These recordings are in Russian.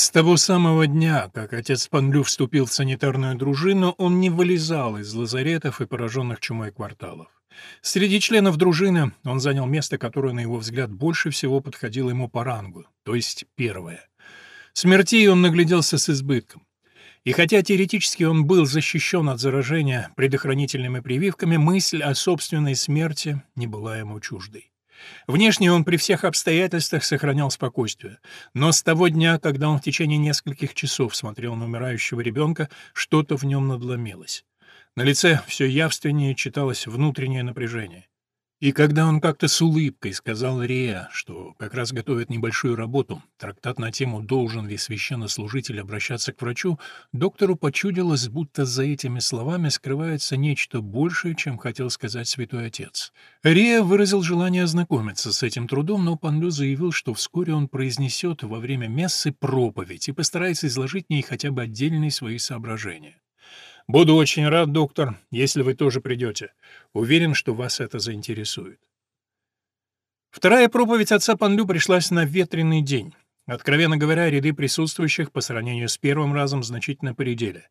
С того самого дня, как отец Панлю вступил в санитарную дружину, он не вылезал из лазаретов и пораженных чумой кварталов. Среди членов дружины он занял место, которое, на его взгляд, больше всего подходило ему по рангу, то есть первое. Смертей он нагляделся с избытком. И хотя теоретически он был защищен от заражения предохранительными прививками, мысль о собственной смерти не была ему чуждой. Внешне он при всех обстоятельствах сохранял спокойствие, но с того дня, когда он в течение нескольких часов смотрел на умирающего ребенка, что-то в нем надломилось. На лице все явственнее читалось внутреннее напряжение. И когда он как-то с улыбкой сказал Реа, что как раз готовит небольшую работу, трактат на тему «Должен ли священнослужитель обращаться к врачу», доктору почудилось, будто за этими словами скрывается нечто большее, чем хотел сказать святой отец. Реа выразил желание ознакомиться с этим трудом, но Панлю заявил, что вскоре он произнесет во время мессы проповедь и постарается изложить в ней хотя бы отдельные свои соображения. Буду очень рад, доктор, если вы тоже придете. Уверен, что вас это заинтересует. Вторая проповедь отца Панлю пришлась на ветреный день. Откровенно говоря, ряды присутствующих по сравнению с первым разом значительно поредели.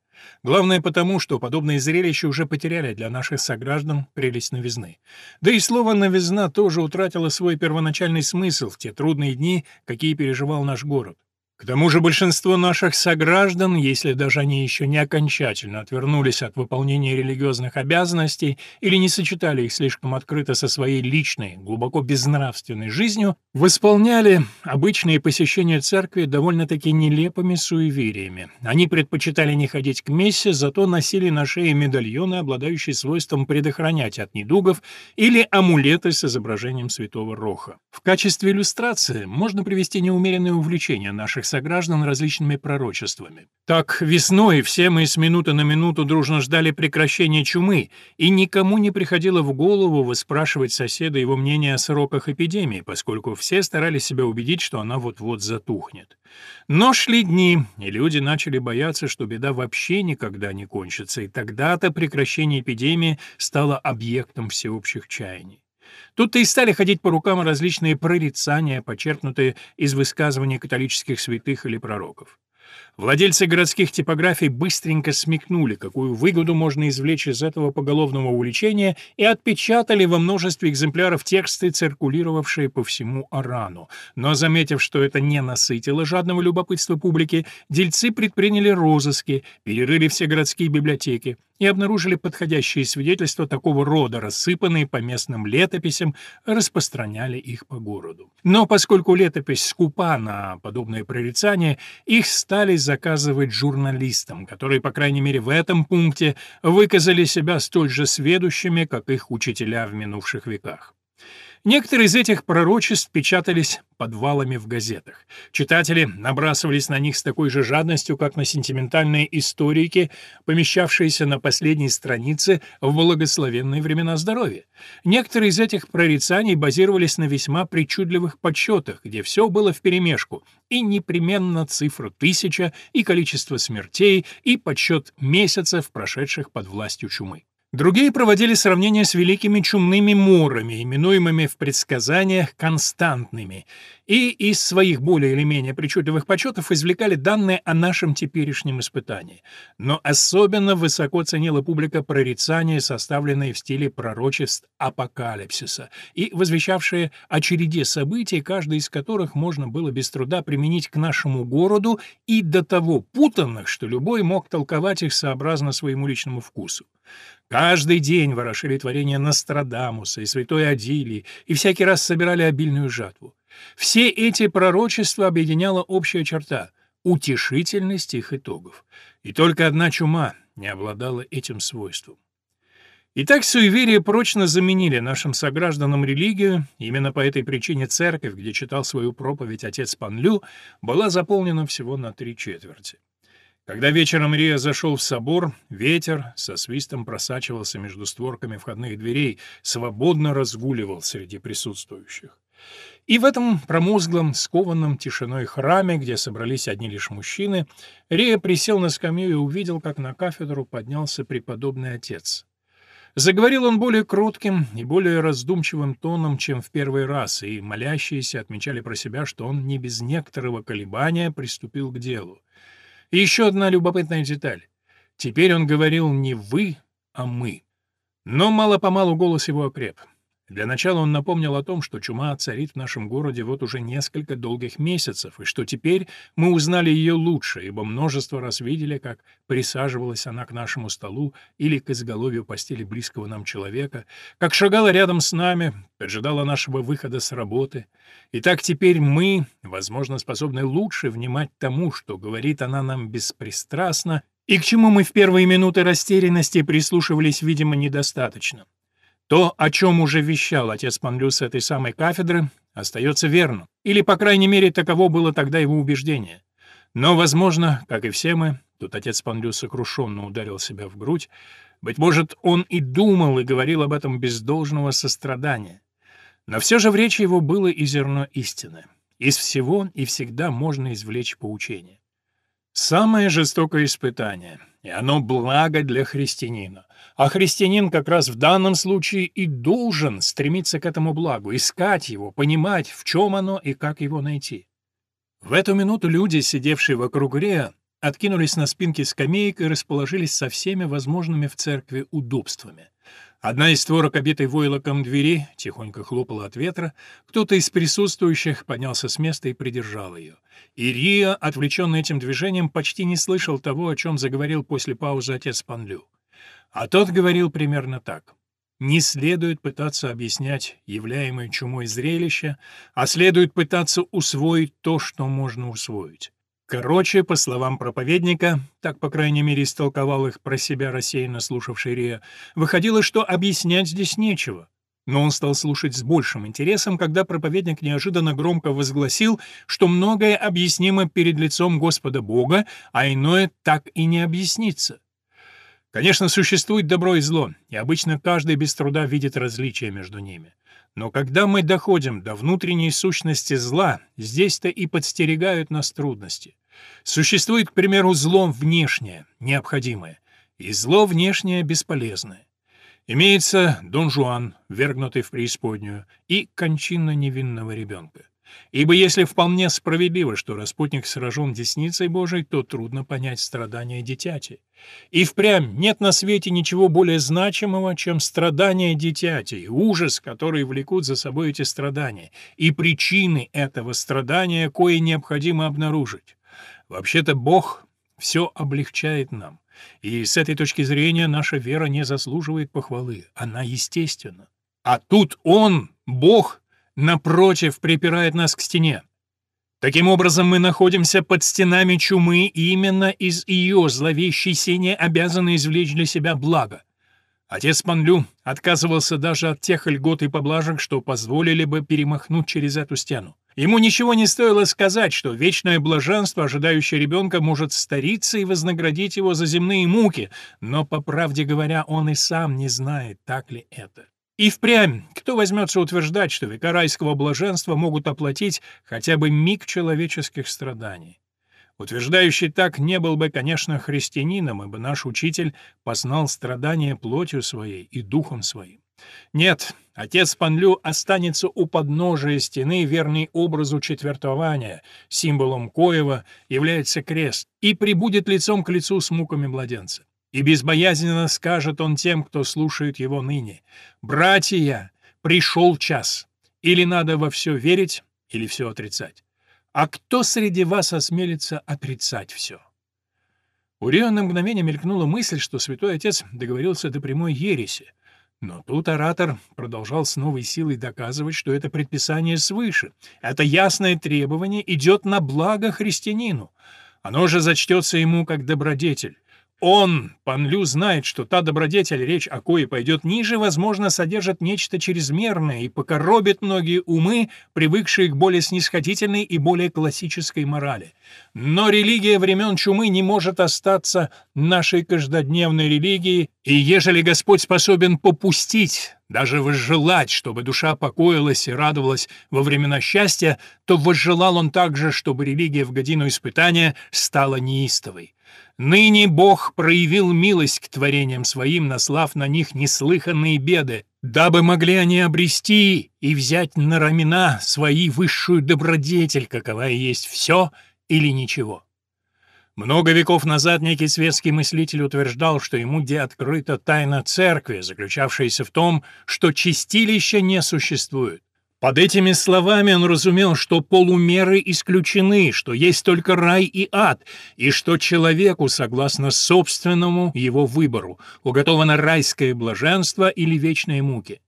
Главное потому, что подобные зрелища уже потеряли для наших сограждан прелесть новизны. Да и слово «новизна» тоже утратило свой первоначальный смысл в те трудные дни, какие переживал наш город. К тому же большинство наших сограждан, если даже они еще не окончательно отвернулись от выполнения религиозных обязанностей или не сочетали их слишком открыто со своей личной, глубоко безнравственной жизнью, восполняли обычные посещения церкви довольно-таки нелепыми суевериями. Они предпочитали не ходить к мессе, зато носили на шее медальоны, обладающие свойством предохранять от недугов, или амулеты с изображением святого Роха. В качестве иллюстрации можно привести неумеренное увлечение наших сограждан различными пророчествами. Так, весной все мы с минуты на минуту дружно ждали прекращения чумы, и никому не приходило в голову выспрашивать соседа его мнение о сроках эпидемии, поскольку все старались себя убедить, что она вот-вот затухнет. Но шли дни, и люди начали бояться, что беда вообще никогда не кончится, и тогда-то прекращение эпидемии стало объектом всеобщих чаяний. Тут-то и стали ходить по рукам различные прорицания, почерпнутые из высказываний католических святых или пророков. Владельцы городских типографий быстренько смекнули, какую выгоду можно извлечь из этого поголовного увлечения, и отпечатали во множестве экземпляров тексты, циркулировавшие по всему Арану. Но, заметив, что это не насытило жадного любопытства публики, дельцы предприняли розыски, перерыли все городские библиотеки и обнаружили подходящие свидетельства такого рода, рассыпанные по местным летописям, распространяли их по городу. Но поскольку летопись скупа на подобные прорицания, их стали заказывать журналистам, которые, по крайней мере, в этом пункте выказали себя столь же сведущими, как их учителя в минувших веках. Некоторые из этих пророчеств печатались подвалами в газетах. Читатели набрасывались на них с такой же жадностью, как на сентиментальные историки, помещавшиеся на последней странице в благословенные времена здоровья. Некоторые из этих прорицаний базировались на весьма причудливых подсчетах, где все было вперемешку, и непременно цифра тысяча, и количество смертей, и подсчет месяцев, прошедших под властью чумы. Другие проводили сравнения с великими чумными морами, именуемыми в предсказаниях константными, и из своих более или менее причудливых почетов извлекали данные о нашем теперешнем испытании. Но особенно высоко ценила публика прорицания, составленные в стиле пророчеств апокалипсиса, и возвещавшие о череде событий, каждый из которых можно было без труда применить к нашему городу и до того путанных, что любой мог толковать их сообразно своему личному вкусу. Каждый день ворошили творения Нострадамуса и святой Адилии и всякий раз собирали обильную жатву. Все эти пророчества объединяла общая черта — утешительность их итогов. И только одна чума не обладала этим свойством. Итак, суеверия прочно заменили нашим согражданам религию. Именно по этой причине церковь, где читал свою проповедь отец Панлю, была заполнена всего на три четверти. Когда вечером Рия зашел в собор, ветер со свистом просачивался между створками входных дверей, свободно разгуливал среди присутствующих. И в этом промозглом, скованном тишиной храме, где собрались одни лишь мужчины, Рия присел на скамью и увидел, как на кафедру поднялся преподобный отец. Заговорил он более кротким и более раздумчивым тоном, чем в первый раз, и молящиеся отмечали про себя, что он не без некоторого колебания приступил к делу. И еще одна любопытная деталь. Теперь он говорил не «вы», а «мы». Но мало-помалу голос его окреп. Для начала он напомнил о том, что чума царит в нашем городе вот уже несколько долгих месяцев, и что теперь мы узнали ее лучше, ибо множество раз видели, как присаживалась она к нашему столу или к изголовью постели близкого нам человека, как шагала рядом с нами, поджидала нашего выхода с работы. И так теперь мы, возможно, способны лучше внимать тому, что говорит она нам беспристрастно, и к чему мы в первые минуты растерянности прислушивались, видимо, недостаточно. То, о чем уже вещал отец Панлю с этой самой кафедры, остается верным, или, по крайней мере, таково было тогда его убеждение. Но, возможно, как и все мы, тут отец Панлю сокрушенно ударил себя в грудь, быть может, он и думал и говорил об этом без должного сострадания. Но все же в речи его было и зерно истины. Из всего и всегда можно извлечь поучение. Самое жестокое испытание, и оно благо для христианина. А христианин как раз в данном случае и должен стремиться к этому благу, искать его, понимать, в чем оно и как его найти. В эту минуту люди, сидевшие вокруг Рея, откинулись на спинки скамеек и расположились со всеми возможными в церкви удобствами. Одна из створок, обитой войлоком двери, тихонько хлопала от ветра. Кто-то из присутствующих поднялся с места и придержал ее. Ирия, отвлеченный этим движением, почти не слышал того, о чем заговорил после паузы отец Панлю. А тот говорил примерно так. Не следует пытаться объяснять являемое чумой зрелище, а следует пытаться усвоить то, что можно усвоить. Короче, по словам проповедника, так, по крайней мере, истолковал их про себя рассеянно слушавший Рия, выходило, что объяснять здесь нечего. Но он стал слушать с большим интересом, когда проповедник неожиданно громко возгласил, что многое объяснимо перед лицом Господа Бога, а иное так и не объяснится. Конечно, существует добро и зло, и обычно каждый без труда видит различия между ними. Но когда мы доходим до внутренней сущности зла, здесь-то и подстерегают нас трудности. Существует, к примеру, зло внешнее, необходимое, и зло внешнее бесполезное. Имеется Дон Жуан, вергнутый в преисподнюю, и кончина невинного ребенка. Ибо если вполне справедливо, что распутник сражен десницей Божией, то трудно понять страдания дитяти. И впрямь нет на свете ничего более значимого, чем страдания дитяти, и ужас, который влекут за собой эти страдания, и причины этого страдания, кое необходимо обнаружить. Вообще-то Бог все облегчает нам, и с этой точки зрения наша вера не заслуживает похвалы, она естественна. А тут Он, Бог, напротив, припирает нас к стене. Таким образом, мы находимся под стенами чумы, и именно из ее зловещей сени обязаны извлечь для себя благо. Отец Панлю отказывался даже от тех льгот и поблажек, что позволили бы перемахнуть через эту стену. Ему ничего не стоило сказать, что вечное блаженство, ожидающее ребенка, может стариться и вознаградить его за земные муки, но, по правде говоря, он и сам не знает, так ли это. И впрямь, кто возьмется утверждать, что века райского блаженства могут оплатить хотя бы миг человеческих страданий? Утверждающий так не был бы, конечно, христианином, ибо наш учитель познал страдания плотью своей и духом своим. Нет, отец Панлю останется у подножия стены, верный образу четвертования, символом коего является крест, и прибудет лицом к лицу с муками младенца. И безбоязненно скажет он тем, кто слушает его ныне, «Братья, пришел час, или надо во все верить, или все отрицать. А кто среди вас осмелится отрицать все?» У Рио на мгновение мелькнула мысль, что святой отец договорился до прямой ереси, но тут оратор продолжал с новой силой доказывать, что это предписание свыше. Это ясное требование идет на благо христианину. Оно же зачтется ему как добродетель. Он, Пан Лю, знает, что та добродетель, речь о кое пойдет ниже, возможно, содержит нечто чрезмерное и покоробит многие умы, привыкшие к более снисходительной и более классической морали. Но религия времен чумы не может остаться нашей каждодневной религией, и ежели Господь способен попустить даже возжелать, чтобы душа покоилась и радовалась во времена счастья, то возжелал он также, чтобы религия в годину испытания стала неистовой. Ныне Бог проявил милость к творениям своим, наслав на них неслыханные беды, дабы могли они обрести и взять на рамена свои высшую добродетель, какова и есть все или ничего. Много веков назад некий светский мыслитель утверждал, что ему где открыта тайна церкви, заключавшаяся в том, что чистилища не существует. Под этими словами он разумел, что полумеры исключены, что есть только рай и ад, и что человеку, согласно собственному его выбору, уготовано райское блаженство или вечные муки.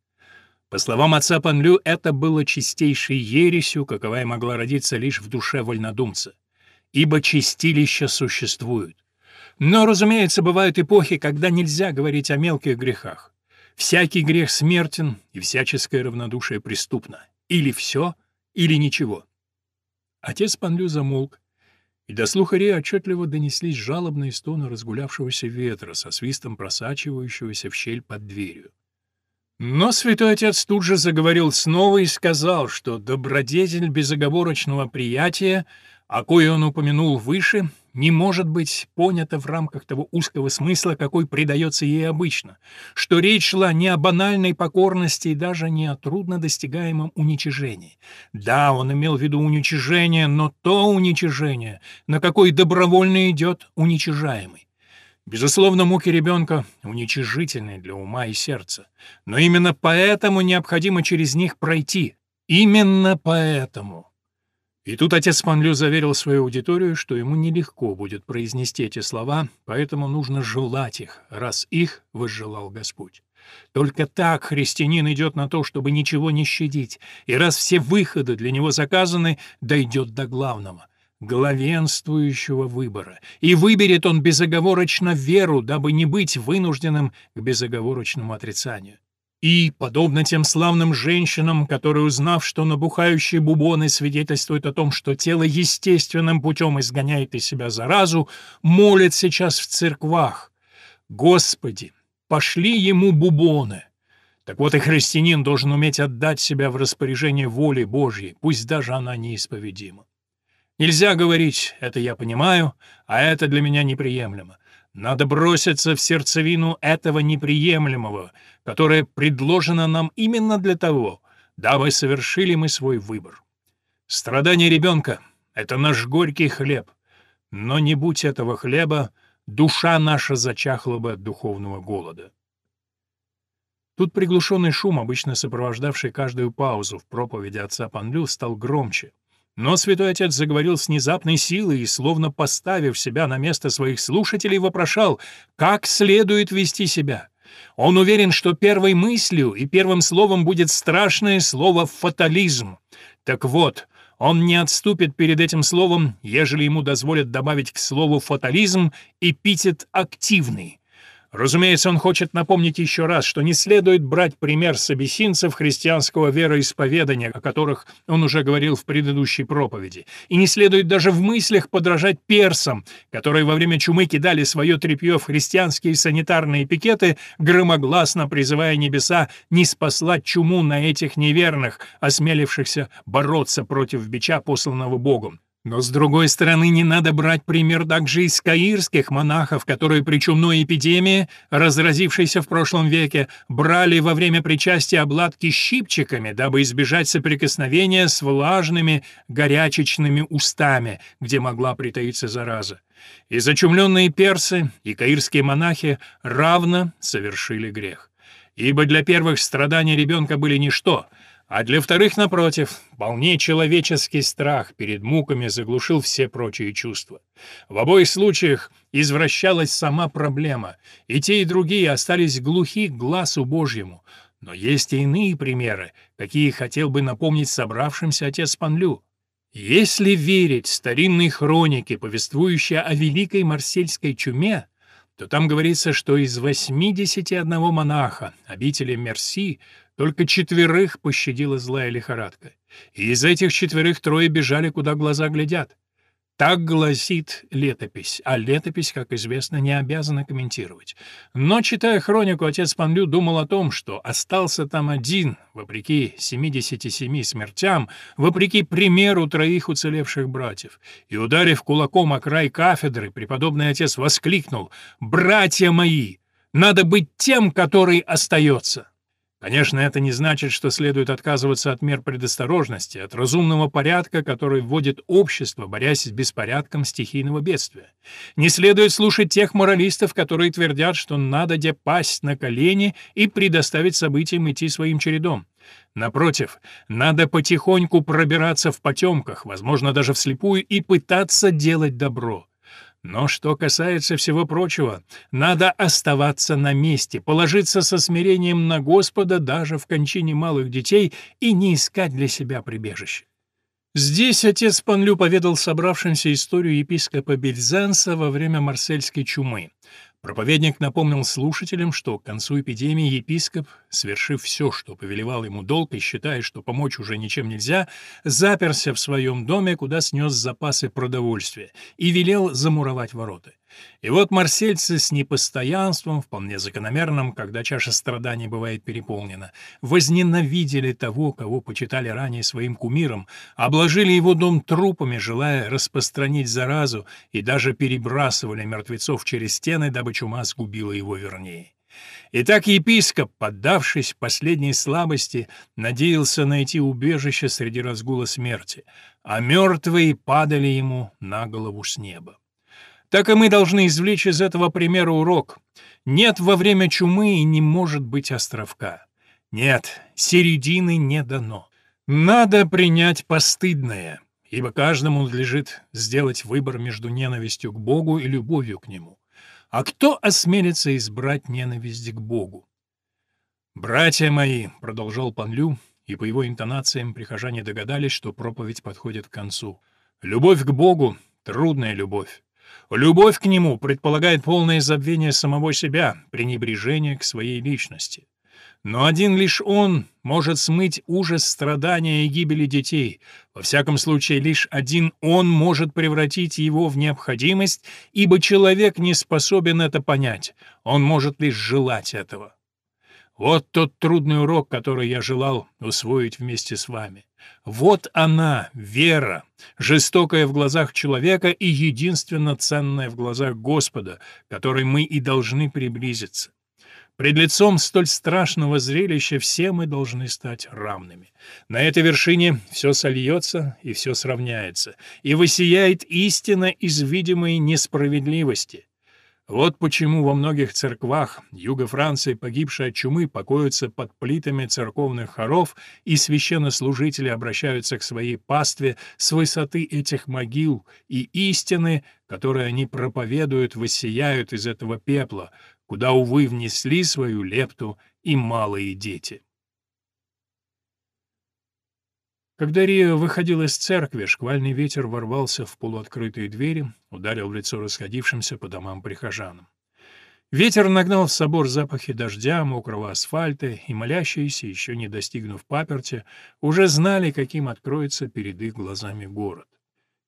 По словам отца Панлю, это было чистейшей ересью, каковая могла родиться лишь в душе вольнодумца. Ибо чистилища существуют. Но, разумеется, бывают эпохи, когда нельзя говорить о мелких грехах. Всякий грех смертен, и всяческое равнодушие преступно. Или все, или ничего. Отец Панлю замолк, и до слуха Ре отчетливо донеслись жалобные стоны разгулявшегося ветра со свистом просачивающегося в щель под дверью. Но святой отец тут же заговорил снова и сказал, что добродетель безоговорочного приятия, о кое он упомянул выше, не может быть понято в рамках того узкого смысла, какой придается ей обычно, что речь шла не о банальной покорности и даже не о труднодостигаемом уничижении. Да, он имел в виду уничижение, но то уничижение, на какой добровольно идет уничижаемый. Безусловно, муки ребенка уничижительны для ума и сердца, но именно поэтому необходимо через них пройти. Именно поэтому. И тут отец Панлю заверил свою аудиторию, что ему нелегко будет произнести эти слова, поэтому нужно желать их, раз их возжелал Господь. Только так христианин идет на то, чтобы ничего не щадить, и раз все выходы для него заказаны, дойдет до главного — главенствующего выбора, и выберет он безоговорочно веру, дабы не быть вынужденным к безоговорочному отрицанию. И, подобно тем славным женщинам, которые, узнав, что набухающие бубоны свидетельствуют о том, что тело естественным путем изгоняет из себя заразу, молят сейчас в церквах. «Господи, пошли ему бубоны!» Так вот и христианин должен уметь отдать себя в распоряжение воли Божьей, пусть даже она неисповедима. Нельзя говорить «это я понимаю», а «это для меня неприемлемо». Надо броситься в сердцевину этого неприемлемого, которое предложено нам именно для того, дабы совершили мы свой выбор. Страдание ребенка — это наш горький хлеб, но не будь этого хлеба, душа наша зачахла бы от духовного голода. Тут приглушенный шум, обычно сопровождавший каждую паузу в проповеди отца Панлю, стал громче. Но святой отец заговорил с внезапной силой и, словно поставив себя на место своих слушателей, вопрошал, как следует вести себя. Он уверен, что первой мыслью и первым словом будет страшное слово «фатализм». Так вот, он не отступит перед этим словом, ежели ему дозволят добавить к слову «фатализм» эпитет «активный». Разумеется, он хочет напомнить еще раз, что не следует брать пример с абиссинцев христианского вероисповедания, о которых он уже говорил в предыдущей проповеди, и не следует даже в мыслях подражать персам, которые во время чумы кидали свое тряпье в христианские санитарные пикеты, громогласно призывая небеса не спаслать чуму на этих неверных, осмелившихся бороться против бича, посланного Богом. Но, с другой стороны, не надо брать пример также из каирских монахов, которые при чумной эпидемии, разразившейся в прошлом веке, брали во время причастия обладки щипчиками, дабы избежать соприкосновения с влажными горячечными устами, где могла притаиться зараза. И зачумленные персы, и каирские монахи равно совершили грех. Ибо для первых страдания ребенка были ничто — а для вторых, напротив, вполне человеческий страх перед муками заглушил все прочие чувства. В обоих случаях извращалась сама проблема, и те, и другие остались глухи к глазу Божьему. Но есть и иные примеры, какие хотел бы напомнить собравшимся отец Панлю. Если верить старинной хронике, повествующей о великой марсельской чуме, то там говорится, что из 81 монаха обители Мерси только четверых пощадила злая лихорадка. И из этих четверых трое бежали, куда глаза глядят. Так гласит летопись, а летопись, как известно, не обязана комментировать. Но, читая хронику, отец Панлю думал о том, что остался там один, вопреки 77 смертям, вопреки примеру троих уцелевших братьев. И, ударив кулаком о край кафедры, преподобный отец воскликнул «Братья мои! Надо быть тем, который остается!» Конечно, это не значит, что следует отказываться от мер предосторожности, от разумного порядка, который вводит общество, борясь с беспорядком стихийного бедствия. Не следует слушать тех моралистов, которые твердят, что надо де на колени и предоставить событиям идти своим чередом. Напротив, надо потихоньку пробираться в потемках, возможно, даже вслепую, и пытаться делать добро. Но что касается всего прочего, надо оставаться на месте, положиться со смирением на Господа даже в кончине малых детей и не искать для себя прибежище. Здесь отец Панлю поведал собравшимся историю епископа Бельзанса во время марсельской чумы. Проповедник напомнил слушателям, что к концу эпидемии епископ, свершив все, что повелевал ему долг, и считая, что помочь уже ничем нельзя, заперся в своем доме, куда снес запасы продовольствия, и велел замуровать ворота. И вот марсельцы с непостоянством, вполне закономерным, когда чаша страданий бывает переполнена, возненавидели того, кого почитали ранее своим кумиром, обложили его дом трупами, желая распространить заразу, и даже перебрасывали мертвецов через стены, дабы чума сгубила его вернее. Итак, епископ, поддавшись последней слабости, надеялся найти убежище среди разгула смерти, а мертвые падали ему на голову с неба. Так и мы должны извлечь из этого примера урок. Нет во время чумы и не может быть островка. Нет, середины не дано. Надо принять постыдное, ибо каждому надлежит сделать выбор между ненавистью к Богу и любовью к Нему. А кто осмелится избрать ненависть к Богу? «Братья мои», — продолжал Пан Лю, и по его интонациям прихожане догадались, что проповедь подходит к концу. «Любовь к Богу — трудная любовь. Любовь к нему предполагает полное забвение самого себя, пренебрежение к своей личности. Но один лишь он может смыть ужас страдания и гибели детей. Во всяком случае, лишь один он может превратить его в необходимость, ибо человек не способен это понять, он может лишь желать этого. Вот тот трудный урок, который я желал усвоить вместе с вами. Вот она, вера, жестокая в глазах человека и единственно ценная в глазах Господа, которой мы и должны приблизиться. Пред лицом столь страшного зрелища все мы должны стать равными. На этой вершине все сольется и все сравняется, и высияет истина из видимой несправедливости. Вот почему во многих церквах юга Франции, погибшие от чумы, покоятся под плитами церковных хоров, и священнослужители обращаются к своей пастве с высоты этих могил, и истины, которые они проповедуют, воссияют из этого пепла, куда, увы, внесли свою лепту и малые дети. Когда Рио выходил из церкви, шквальный ветер ворвался в полуоткрытые двери, ударил в лицо расходившимся по домам прихожанам. Ветер нагнал в собор запахи дождя, мокрого асфальта, и молящиеся, еще не достигнув паперти, уже знали, каким откроется перед их глазами город.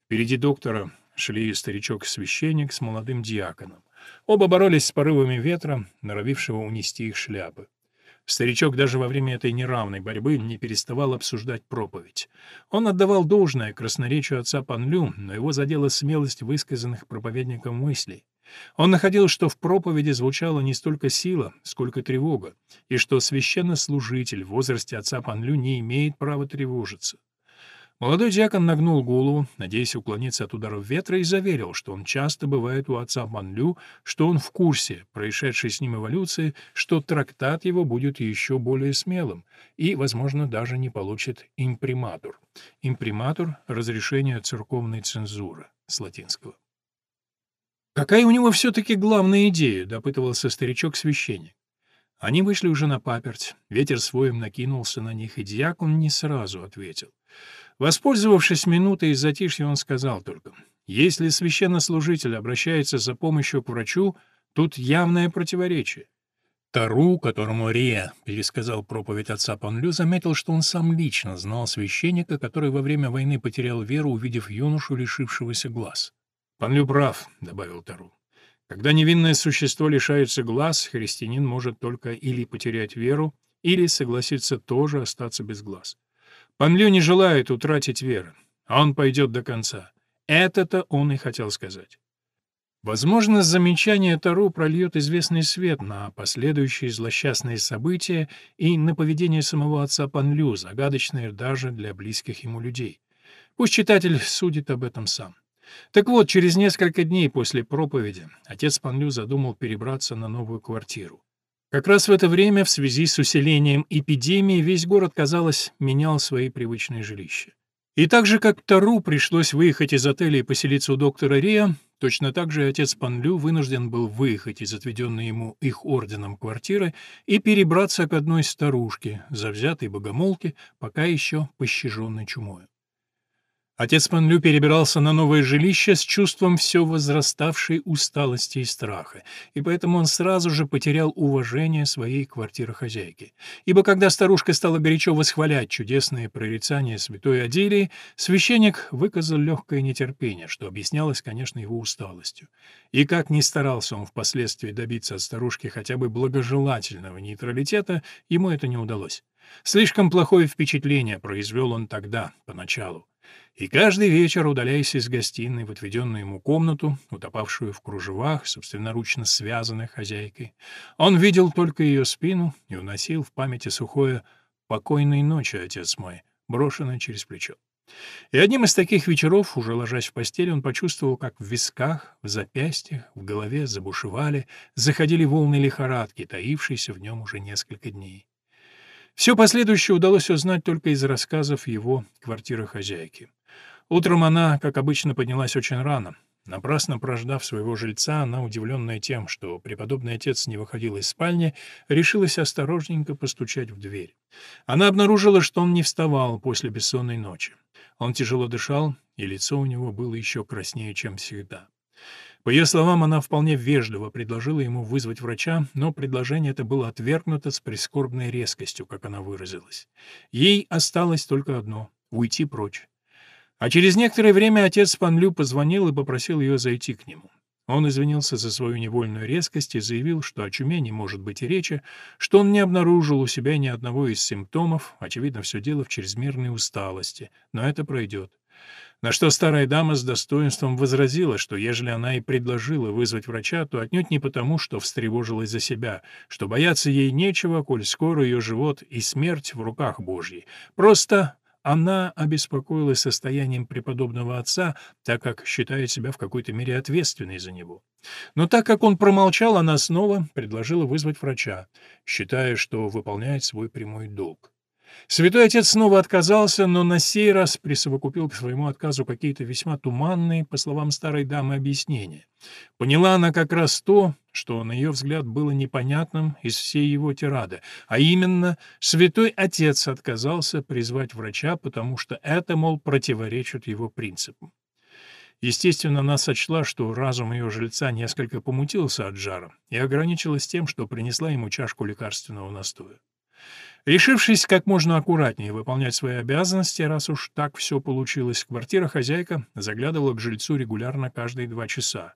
Впереди доктора шли старичок-священник с молодым диаконом. Оба боролись с порывами ветра, норовившего унести их шляпы. Старичок даже во время этой неравной борьбы не переставал обсуждать проповедь. Он отдавал должное красноречию отца Панлю, но его задела смелость высказанных проповедником мыслей. Он находил, что в проповеди звучала не столько сила, сколько тревога, и что священнослужитель в возрасте отца Панлю не имеет права тревожиться. Молодой диакон нагнул голову, надеясь уклониться от ударов ветра, и заверил, что он часто бывает у отца Манлю, что он в курсе происшедшей с ним эволюции, что трактат его будет еще более смелым и, возможно, даже не получит имприматур. Имприматур — разрешение церковной цензуры с латинского. «Какая у него все-таки главная идея?» — допытывался старичок-священник. Они вышли уже на паперть, ветер своим накинулся на них, и диакон не сразу ответил. Воспользовавшись минутой затишья, он сказал только, «Если священнослужитель обращается за помощью к врачу, тут явное противоречие. Тару, которому Рия пересказал проповедь отца Панлю, заметил, что он сам лично знал священника, который во время войны потерял веру, увидев юношу, лишившегося глаз. «Панлю прав», — добавил Тару. «Когда невинное существо лишается глаз, христианин может только или потерять веру, или согласиться тоже остаться без глаз. Панлю не желает утратить веры, а он пойдет до конца. Это-то он и хотел сказать. Возможно, замечание Тару прольет известный свет на последующие злосчастные события и на поведение самого отца Панлю, загадочное даже для близких ему людей. Пусть читатель судит об этом сам. Так вот, через несколько дней после проповеди отец Панлю задумал перебраться на новую квартиру. Как раз в это время, в связи с усилением эпидемии, весь город, казалось, менял свои привычные жилища. И так же, как Тару пришлось выехать из отеля и поселиться у доктора Риа, Точно так же отец Панлю вынужден был выехать из отведенной ему их орденом квартиры и перебраться к одной старушке, завзятой богомолке, пока еще пощаженной чумою. Отец Панлю перебирался на новое жилище с чувством все возраставшей усталости и страха, и поэтому он сразу же потерял уважение своей квартирохозяйки. Ибо когда старушка стала горячо восхвалять чудесные прорицания святой Адилии, священник выказал легкое нетерпение, что объяснялось, конечно, его усталостью. И как ни старался он впоследствии добиться от старушки хотя бы благожелательного нейтралитета, ему это не удалось. Слишком плохое впечатление произвел он тогда, поначалу. И каждый вечер, удаляясь из гостиной в отведенную ему комнату, утопавшую в кружевах, собственноручно связанных хозяйкой, он видел только ее спину и уносил в памяти сухое «покойной ночи, отец мой», брошенное через плечо. И одним из таких вечеров, уже ложась в постель, он почувствовал, как в висках, в запястьях, в голове забушевали, заходили волны лихорадки, таившиеся в нем уже несколько дней. Все последующее удалось узнать только из рассказов его квартиры-хозяйки. Утром она, как обычно, поднялась очень рано. Напрасно прождав своего жильца, она, удивленная тем, что преподобный отец не выходил из спальни, решилась осторожненько постучать в дверь. Она обнаружила, что он не вставал после бессонной ночи. Он тяжело дышал, и лицо у него было еще краснее, чем всегда. По ее словам, она вполне вежливо предложила ему вызвать врача, но предложение это было отвергнуто с прискорбной резкостью, как она выразилась. Ей осталось только одно — уйти прочь. А через некоторое время отец Панлю позвонил и попросил ее зайти к нему. Он извинился за свою невольную резкость и заявил, что о чуме не может быть и речи, что он не обнаружил у себя ни одного из симптомов, очевидно, все дело в чрезмерной усталости, но это пройдет. На что старая дама с достоинством возразила, что ежели она и предложила вызвать врача, то отнюдь не потому, что встревожилась за себя, что бояться ей нечего, коль скоро ее живот и смерть в руках Божьей. Просто она обеспокоилась состоянием преподобного отца, так как считает себя в какой-то мере ответственной за него. Но так как он промолчал, она снова предложила вызвать врача, считая, что выполняет свой прямой долг. Святой Отец снова отказался, но на сей раз присовокупил к своему отказу какие-то весьма туманные, по словам старой дамы, объяснения. Поняла она как раз то, что, на ее взгляд, было непонятным из всей его тирады, а именно, Святой Отец отказался призвать врача, потому что это, мол, противоречит его принципам. Естественно, она сочла, что разум ее жильца несколько помутился от жара и ограничилась тем, что принесла ему чашку лекарственного настоя. Решившись как можно аккуратнее выполнять свои обязанности, раз уж так все получилось, квартира хозяйка заглядывала к жильцу регулярно каждые два часа.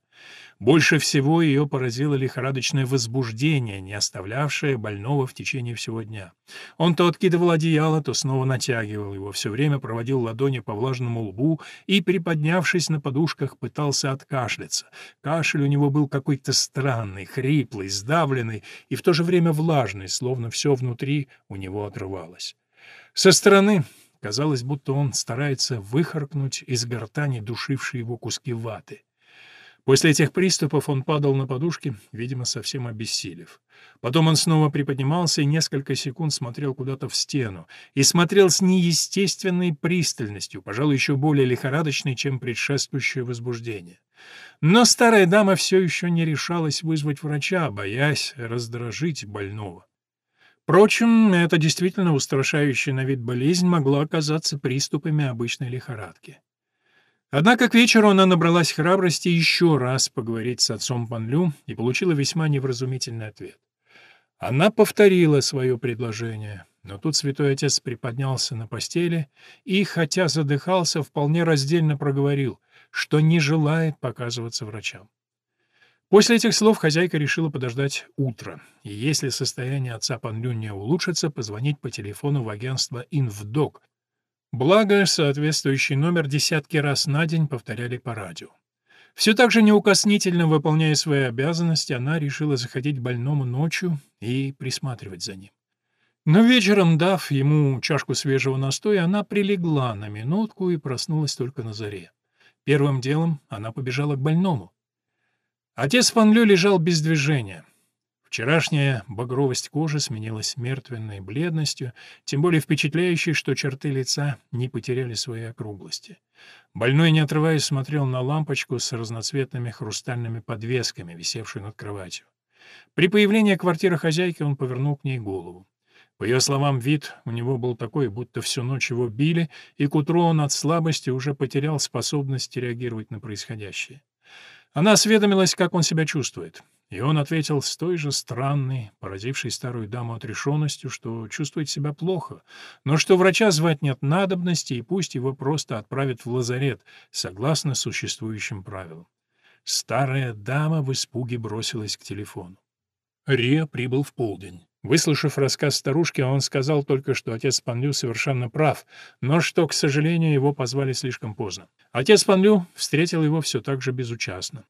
Больше всего ее поразило лихорадочное возбуждение, не оставлявшее больного в течение всего дня. Он то откидывал одеяло, то снова натягивал его, все время проводил ладони по влажному лбу и, приподнявшись на подушках, пытался откашляться. Кашель у него был какой-то странный, хриплый, сдавленный и в то же время влажный, словно все внутри у него отрывалось. Со стороны казалось, будто он старается выхаркнуть из гортани душившие его куски ваты. После этих приступов он падал на подушки, видимо, совсем обессилев. Потом он снова приподнимался и несколько секунд смотрел куда-то в стену. И смотрел с неестественной пристальностью, пожалуй, еще более лихорадочной, чем предшествующее возбуждение. Но старая дама все еще не решалась вызвать врача, боясь раздражить больного. Впрочем, эта действительно устрашающая на вид болезнь могла оказаться приступами обычной лихорадки. Однако к вечеру она набралась храбрости еще раз поговорить с отцом Панлю и получила весьма невразумительный ответ. Она повторила свое предложение, но тут святой отец приподнялся на постели и, хотя задыхался, вполне раздельно проговорил, что не желает показываться врачам. После этих слов хозяйка решила подождать утро, и если состояние отца Панлю не улучшится, позвонить по телефону в агентство «Инвдок». Благо, соответствующий номер десятки раз на день повторяли по радио. Все так же неукоснительно выполняя свои обязанности, она решила заходить к больному ночью и присматривать за ним. Но вечером, дав ему чашку свежего настоя, она прилегла на минутку и проснулась только на заре. Первым делом она побежала к больному. Отец Панлю лежал без движения. Вчерашняя багровость кожи сменилась мертвенной бледностью, тем более впечатляющей, что черты лица не потеряли своей округлости. Больной, не отрываясь, смотрел на лампочку с разноцветными хрустальными подвесками, висевшую над кроватью. При появлении квартиры хозяйки он повернул к ней голову. По ее словам, вид у него был такой, будто всю ночь его били, и к утру он от слабости уже потерял способность реагировать на происходящее. Она осведомилась, как он себя чувствует. И он ответил с той же странной, поразившей старую даму отрешенностью, что чувствует себя плохо, но что врача звать нет надобности, и пусть его просто отправят в лазарет, согласно существующим правилам. Старая дама в испуге бросилась к телефону. Риа прибыл в полдень. Выслушав рассказ старушки, он сказал только, что отец Панлю совершенно прав, но что, к сожалению, его позвали слишком поздно. Отец Панлю встретил его все так же безучастно.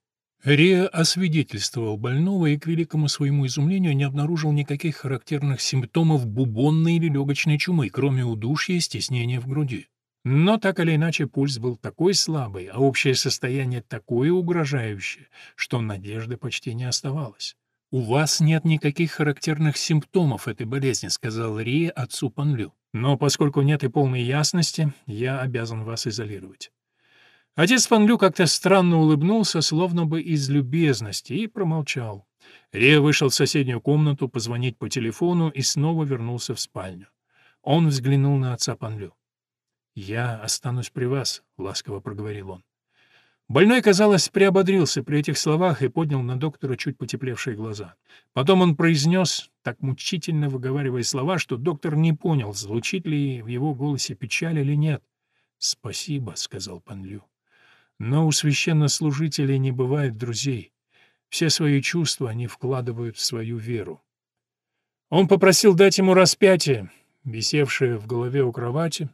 Риа освидетельствовал больного и, к великому своему изумлению, не обнаружил никаких характерных симптомов бубонной или легочной чумы, кроме удушья и стеснения в груди. Но так или иначе пульс был такой слабый, а общее состояние такое угрожающее, что надежды почти не оставалось. «У вас нет никаких характерных симптомов этой болезни», — сказал Рия отцу Панлю. «Но поскольку нет и полной ясности, я обязан вас изолировать». Отец Панлю как-то странно улыбнулся, словно бы из любезности, и промолчал. Рия вышел в соседнюю комнату позвонить по телефону и снова вернулся в спальню. Он взглянул на отца Панлю. «Я останусь при вас», — ласково проговорил он. Больной, казалось, приободрился при этих словах и поднял на доктора чуть потеплевшие глаза. Потом он произнес, так мучительно выговаривая слова, что доктор не понял, звучит ли в его голосе печаль или нет. «Спасибо», — сказал Панлю. «Но у священнослужителей не бывает друзей. Все свои чувства они вкладывают в свою веру». Он попросил дать ему распятие, висевшее в голове у кровати,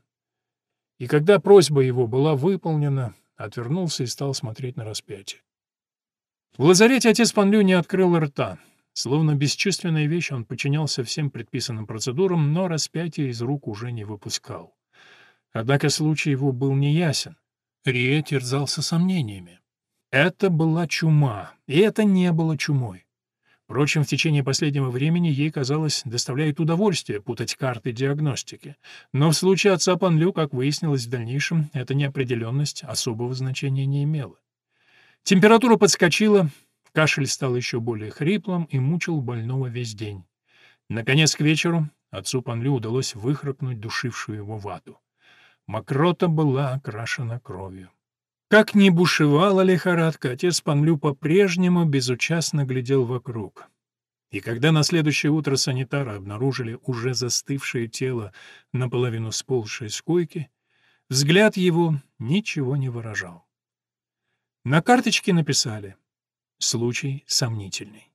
и когда просьба его была выполнена, отвернулся и стал смотреть на распятие. В лазарете отец Панлю не открыл рта. Словно бесчувственная вещь, он подчинялся всем предписанным процедурам, но распятие из рук уже не выпускал. Однако случай его был неясен. Рия терзался сомнениями. Это была чума, и это не было чумой. Впрочем, в течение последнего времени ей, казалось, доставляет удовольствие путать карты диагностики. Но в случае отца Панлю, как выяснилось в дальнейшем, эта неопределенность особого значения не имела. Температура подскочила, кашель стал еще более хриплым и мучил больного весь день. Наконец, к вечеру отцу Панлю удалось выхрапнуть душившую его вату. Мокрота была окрашена кровью. Как ни бушевала лихорадка, отец Панлю по-прежнему безучастно глядел вокруг. И когда на следующее утро санитары обнаружили уже застывшее тело, наполовину сползшей с койки, взгляд его ничего не выражал. На карточке написали «Случай сомнительный».